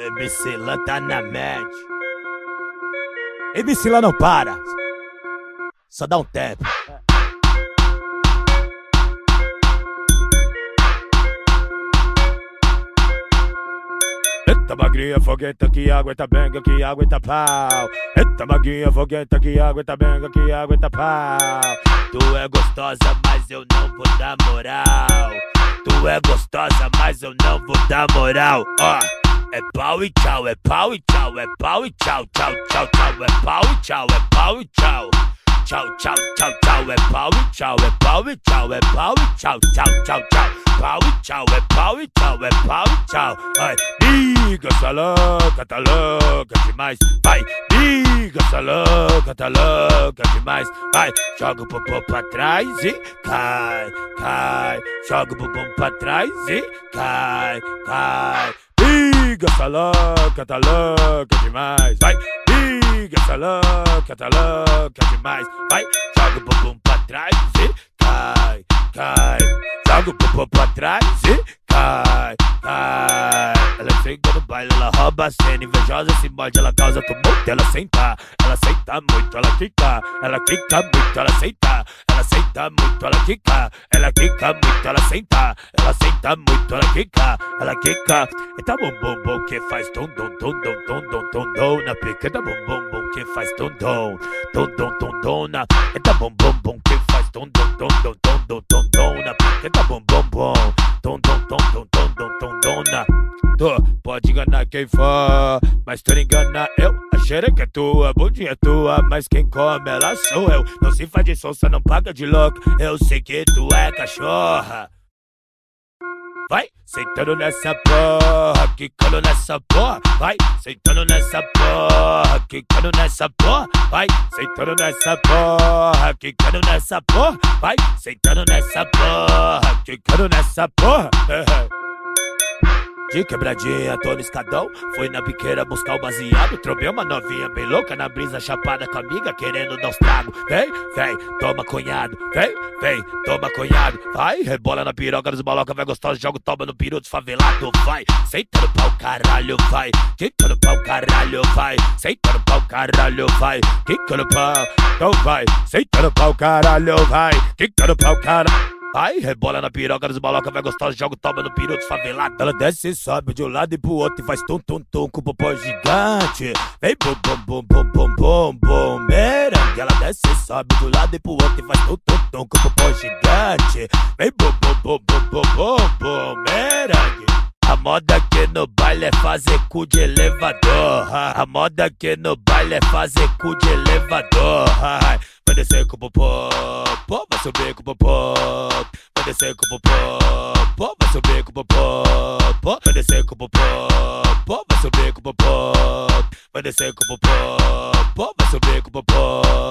MC Lan tá na mente. MC Lan não para. Só dá um tempo. Eita magrinha, fogueta que aguenta benga, que aguenta pau. Eita magrinha, fogueta que aguenta benga, que aguenta pau. Tu é gostosa, mas eu não vou dar moral. Tu é gostosa, mas eu não vou dar moral. Ó. Oh. É pau e tchau, é pau e tchau, é pau e tchau, tchau, tchau, tchau, é pau e tchau, é pau e tchau. Tchau, tchau, tchau, tchau, é pau e tchau, é pau e tchau, é pau e tchau, tchau, tchau, tchau. Pau e tchau, é pau e tchau, é pau e tchau. Vai, liga essa louca, tá louca demais. Vai, liga essa louca, tá louca demais. Vai, joga o popô pra trás e cai, cai. Joga o bumbum pra trás e cai, cai. Liga essa louca, tá louca demais. Vai, liga essa louca, tá louca demais. Vai, joga o bumbum pra trás e cai, cai. Joga o bumbum pra trás e cai, cai. Ela chega no baile, ela rouba a cena. Invejosa se morde, ela causa tumulto. Ela senta, ela senta muito, ela quica. Ela quica muito, ela senta ela senta muito, ela quica, ela quica muito, ela senta, ela senta muito, ela quica, ela quica. Eita bom bom bom que faz tom tom, tom tom, tom dom tom dom na pica, eita bom bom bom que faz tom tom, tom tom, tom tom, na, eita bom bom bom que faz tom tom, tom tom, tom dom tom dom na pica, eita bom bom bom tom dom tom tom tom tom tom dom na. Pode enganar quem for, mas tu engana eu. Xereca é tua, bundinha é tua, mas quem come ela sou eu. Não se faz de sonsa, não paga de louco. Eu sei que tu é cachorra. Vai, sentando nessa porra, quicando nessa porra. Vai, sentando nessa porra, quicando nessa porra. Vai, sentando nessa porra, quicando nessa porra. Vai, sentando nessa porra, quicando nessa porra. De quebradinha, tô no escadão. Fui na biqueira buscar o baseado. Trobei uma novinha bem louca na brisa chapada com a amiga, querendo dar os tragos. Vem, vem, toma cunhado. Vem, vem, toma cunhado. Vai, rebola na piroca dos maloca, vai gostosa. Joga o toba no peru desfavelado. Vai, senta no pau, caralho, vai. Quica no pau, caralho, vai. Senta no pau, caralho, vai. Quica no pau, então vai. Senta no pau, caralho, vai. Quica no pau, caralho. Ai, rebola na piroca dos maloca, vai gostosa, joga o toba no piru desfavelado. Ela desce e sobe de um lado e pro outro e faz tum tum tum com o popô gigante. Vem bum bum bum bum bum bum merengue. Ela desce e sobe de um lado e pro outro e faz tum tum tum com o popô gigante. Vem bum bum bum bum bum bum bum merengue. Moda aqui no baile é fazer cu de elevador. A moda aqui no baile é fazer cu de elevador. Vai descer com o popô, pô, vai subir com o popô. Vai descer com o popô, pô, vai subir com o popô. Pô, vai descer com o popô, pô, vai subir com o popô. Vai descer com o popô, pô, vai subir com o popô. Pô,